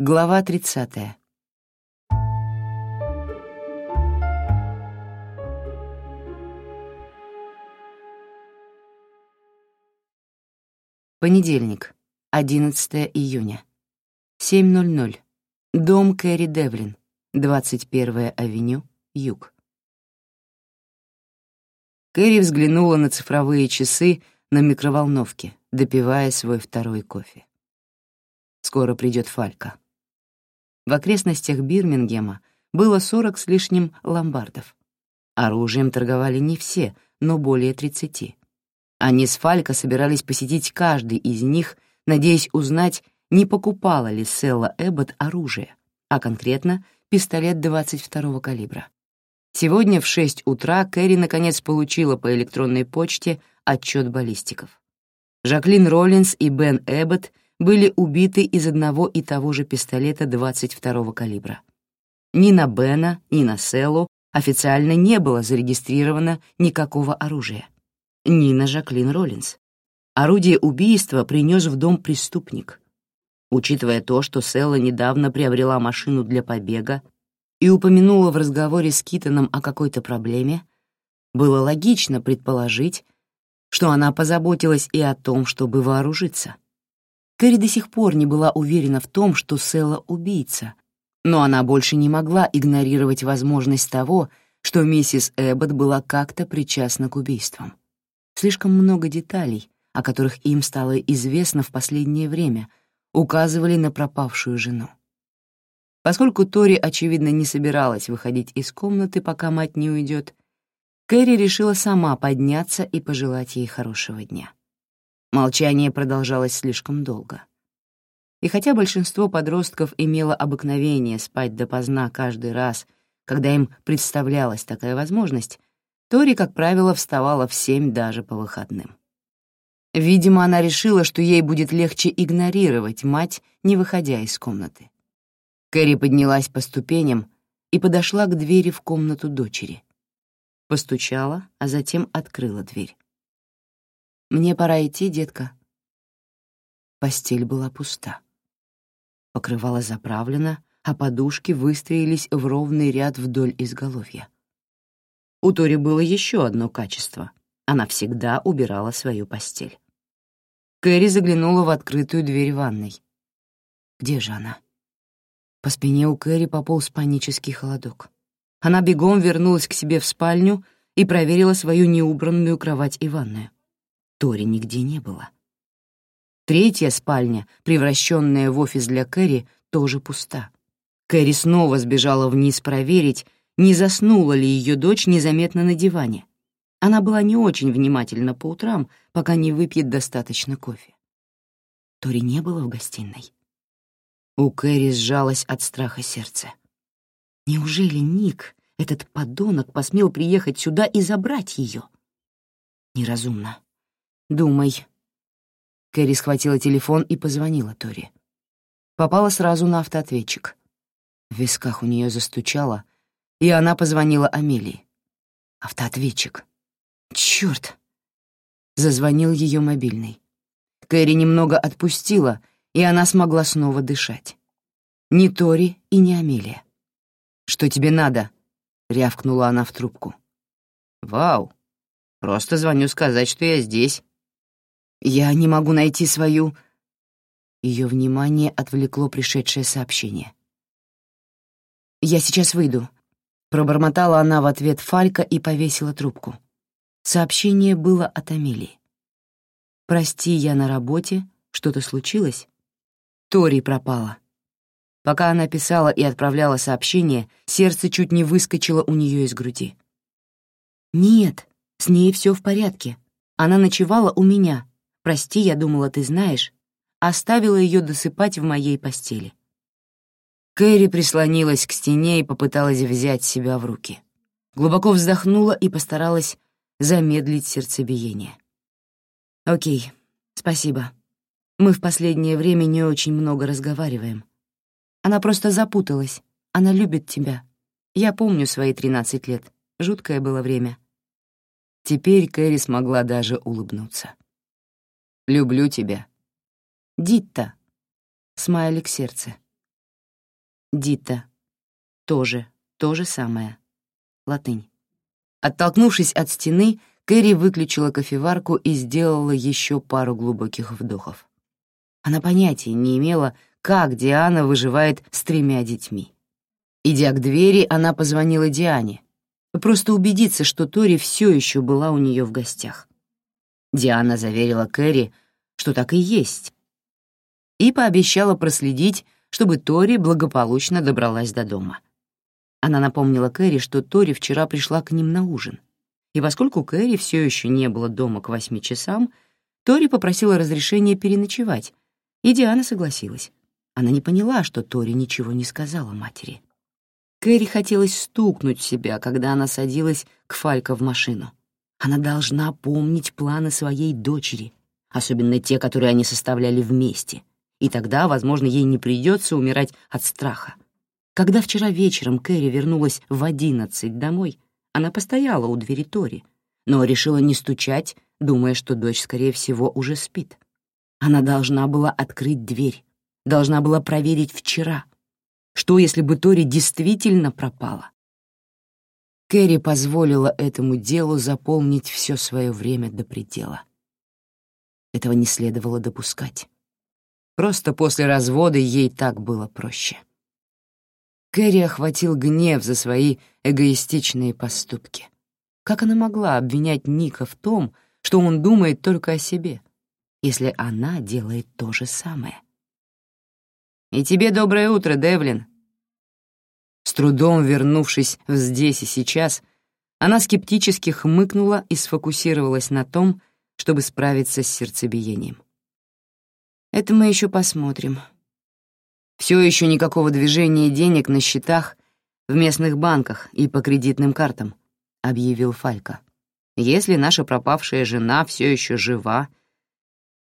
Глава 30. Понедельник, 11 июня. 7.00. Дом Кэрри Девлин, 21-я авеню, Юг. Кэрри взглянула на цифровые часы на микроволновке, допивая свой второй кофе. Скоро придет Фалька. В окрестностях Бирмингема было сорок с лишним ломбардов. Оружием торговали не все, но более тридцати. Они с Фалько собирались посетить каждый из них, надеясь узнать, не покупала ли Селла Эббот оружие, а конкретно пистолет 22-го калибра. Сегодня в 6 утра Кэрри наконец получила по электронной почте отчет баллистиков. Жаклин Роллинс и Бен Эббот были убиты из одного и того же пистолета 22-го калибра. Ни на Бена, ни на Селлу официально не было зарегистрировано никакого оружия. Ни на Жаклин Роллинс. Орудие убийства принес в дом преступник. Учитывая то, что Селла недавно приобрела машину для побега и упомянула в разговоре с Китоном о какой-то проблеме, было логично предположить, что она позаботилась и о том, чтобы вооружиться. Кэрри до сих пор не была уверена в том, что Села убийца, но она больше не могла игнорировать возможность того, что миссис Эббот была как-то причастна к убийствам. Слишком много деталей, о которых им стало известно в последнее время, указывали на пропавшую жену. Поскольку Тори, очевидно, не собиралась выходить из комнаты, пока мать не уйдет, Кэрри решила сама подняться и пожелать ей хорошего дня. Молчание продолжалось слишком долго. И хотя большинство подростков имело обыкновение спать допоздна каждый раз, когда им представлялась такая возможность, Тори, как правило, вставала в семь даже по выходным. Видимо, она решила, что ей будет легче игнорировать мать, не выходя из комнаты. Кэрри поднялась по ступеням и подошла к двери в комнату дочери. Постучала, а затем открыла дверь. «Мне пора идти, детка». Постель была пуста. Покрывало заправлено, а подушки выстроились в ровный ряд вдоль изголовья. У Тори было еще одно качество. Она всегда убирала свою постель. Кэрри заглянула в открытую дверь ванной. Где же она? По спине у Кэрри пополз панический холодок. Она бегом вернулась к себе в спальню и проверила свою неубранную кровать и ванную. Тори нигде не было. Третья спальня, превращенная в офис для Кэрри, тоже пуста. Кэрри снова сбежала вниз проверить, не заснула ли ее дочь незаметно на диване. Она была не очень внимательна по утрам, пока не выпьет достаточно кофе. Тори не было в гостиной. У Кэрри сжалось от страха сердце. Неужели Ник, этот подонок, посмел приехать сюда и забрать ее? Неразумно. «Думай». Кэрри схватила телефон и позвонила Тори. Попала сразу на автоответчик. В висках у нее застучало, и она позвонила Амелии. Автоответчик. Черт! Зазвонил ее мобильный. Кэрри немного отпустила, и она смогла снова дышать. Ни Тори и ни Амелия. «Что тебе надо?» — рявкнула она в трубку. «Вау! Просто звоню сказать, что я здесь». Я не могу найти свою...» Ее внимание отвлекло пришедшее сообщение. «Я сейчас выйду», — пробормотала она в ответ Фалька и повесила трубку. Сообщение было от Амелии. «Прости, я на работе. Что-то случилось?» Тори пропала. Пока она писала и отправляла сообщение, сердце чуть не выскочило у нее из груди. «Нет, с ней все в порядке. Она ночевала у меня, Прости, я думала, ты знаешь. Оставила ее досыпать в моей постели. Кэрри прислонилась к стене и попыталась взять себя в руки. Глубоко вздохнула и постаралась замедлить сердцебиение. «Окей, спасибо. Мы в последнее время не очень много разговариваем. Она просто запуталась. Она любит тебя. Я помню свои тринадцать лет. Жуткое было время». Теперь Кэрри смогла даже улыбнуться. Люблю тебя. Дитта. Смайлик сердце. Дита. Тоже, то же самое. Латынь. Оттолкнувшись от стены, Кэрри выключила кофеварку и сделала еще пару глубоких вдохов. Она понятия не имела, как Диана выживает с тремя детьми. Идя к двери, она позвонила Диане, просто убедиться, что Тори все еще была у нее в гостях. Диана заверила Кэрри, что так и есть, и пообещала проследить, чтобы Тори благополучно добралась до дома. Она напомнила Кэрри, что Тори вчера пришла к ним на ужин и поскольку Кэрри все еще не было дома к восьми часам, Тори попросила разрешения переночевать, и Диана согласилась. Она не поняла, что Тори ничего не сказала матери. Кэрри хотелось стукнуть себя, когда она садилась к Фалько в машину. Она должна помнить планы своей дочери, особенно те, которые они составляли вместе, и тогда, возможно, ей не придется умирать от страха. Когда вчера вечером Кэрри вернулась в одиннадцать домой, она постояла у двери Тори, но решила не стучать, думая, что дочь, скорее всего, уже спит. Она должна была открыть дверь, должна была проверить вчера. Что, если бы Тори действительно пропала? Кэрри позволила этому делу заполнить все свое время до предела. Этого не следовало допускать. Просто после развода ей так было проще. Кэрри охватил гнев за свои эгоистичные поступки. Как она могла обвинять Ника в том, что он думает только о себе, если она делает то же самое? «И тебе доброе утро, Девлин!» Трудом вернувшись в «здесь и сейчас», она скептически хмыкнула и сфокусировалась на том, чтобы справиться с сердцебиением. «Это мы еще посмотрим», все еще никакого движения денег на счетах в местных банках и по кредитным картам, объявил Фалька. Если наша пропавшая жена все еще жива,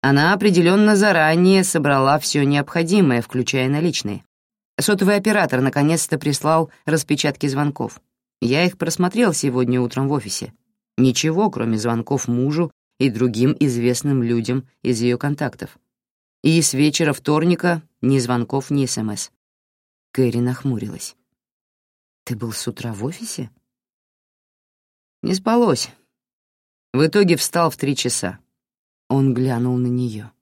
она определенно заранее собрала все необходимое, включая наличные. Сотовый оператор наконец-то прислал распечатки звонков. Я их просмотрел сегодня утром в офисе. Ничего, кроме звонков мужу и другим известным людям из ее контактов. И с вечера вторника ни звонков, ни СМС. Кэрри нахмурилась. «Ты был с утра в офисе?» «Не спалось. В итоге встал в три часа». Он глянул на нее.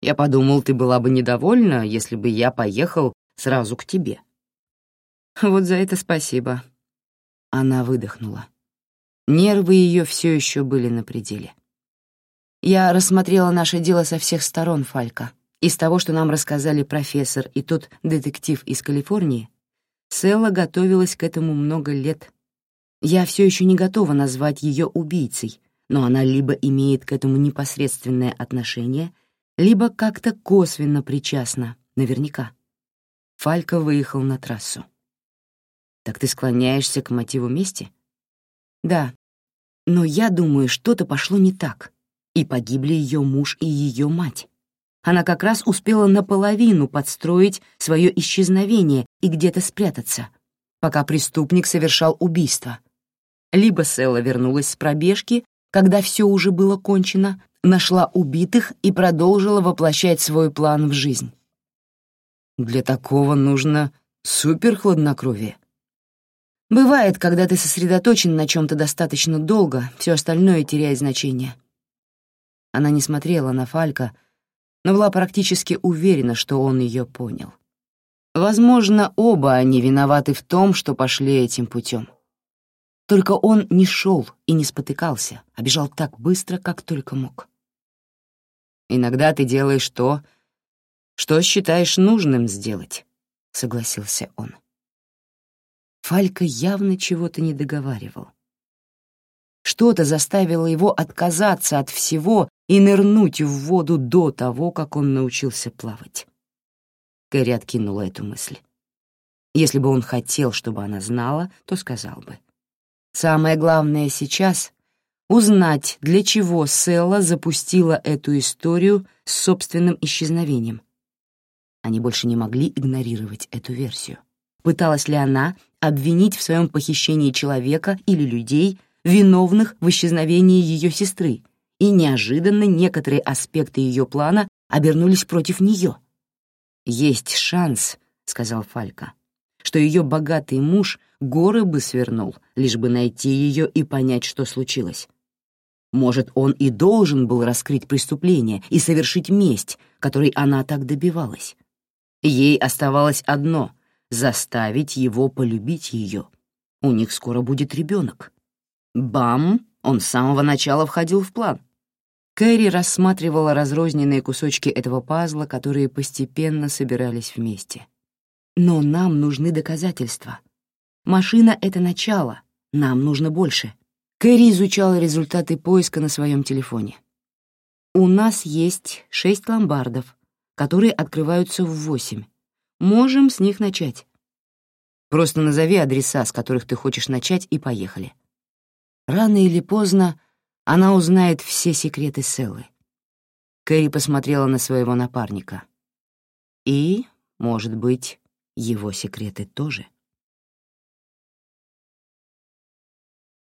«Я подумал, ты была бы недовольна, если бы я поехал сразу к тебе». «Вот за это спасибо». Она выдохнула. Нервы ее все еще были на пределе. Я рассмотрела наше дело со всех сторон, Фалька. Из того, что нам рассказали профессор и тот детектив из Калифорнии, Селла готовилась к этому много лет. Я все еще не готова назвать ее убийцей, но она либо имеет к этому непосредственное отношение, либо как-то косвенно причастна, наверняка. Фалька выехал на трассу. «Так ты склоняешься к мотиву мести?» «Да, но я думаю, что-то пошло не так» и погибли ее муж и ее мать. Она как раз успела наполовину подстроить свое исчезновение и где-то спрятаться, пока преступник совершал убийство. Либо Села вернулась с пробежки, когда все уже было кончено, нашла убитых и продолжила воплощать свой план в жизнь. Для такого нужно суперхладнокровие. Бывает, когда ты сосредоточен на чем-то достаточно долго, все остальное теряет значение. Она не смотрела на Фалька, но была практически уверена, что он ее понял. Возможно, оба они виноваты в том, что пошли этим путем. Только он не шел и не спотыкался, а бежал так быстро, как только мог. «Иногда ты делаешь то, что считаешь нужным сделать», — согласился он. Фалька явно чего-то не договаривал. Что-то заставило его отказаться от всего и нырнуть в воду до того, как он научился плавать. Кэрри откинула эту мысль. Если бы он хотел, чтобы она знала, то сказал бы. Самое главное сейчас — узнать, для чего Селла запустила эту историю с собственным исчезновением. Они больше не могли игнорировать эту версию. Пыталась ли она обвинить в своем похищении человека или людей, виновных в исчезновении ее сестры, и неожиданно некоторые аспекты ее плана обернулись против нее. Есть шанс, — сказал Фалька, что ее богатый муж горы бы свернул, лишь бы найти ее и понять, что случилось. Может, он и должен был раскрыть преступление и совершить месть, которой она так добивалась. Ей оставалось одно — заставить его полюбить ее. У них скоро будет ребенок. Бам! Он с самого начала входил в план. Кэрри рассматривала разрозненные кусочки этого пазла, которые постепенно собирались вместе. Но нам нужны доказательства. Машина — это начало, нам нужно больше. Кэрри изучала результаты поиска на своем телефоне. У нас есть шесть ломбардов, которые открываются в восемь. Можем с них начать. Просто назови адреса, с которых ты хочешь начать, и поехали. Рано или поздно она узнает все секреты Селлы. Кэрри посмотрела на своего напарника. И, может быть, его секреты тоже.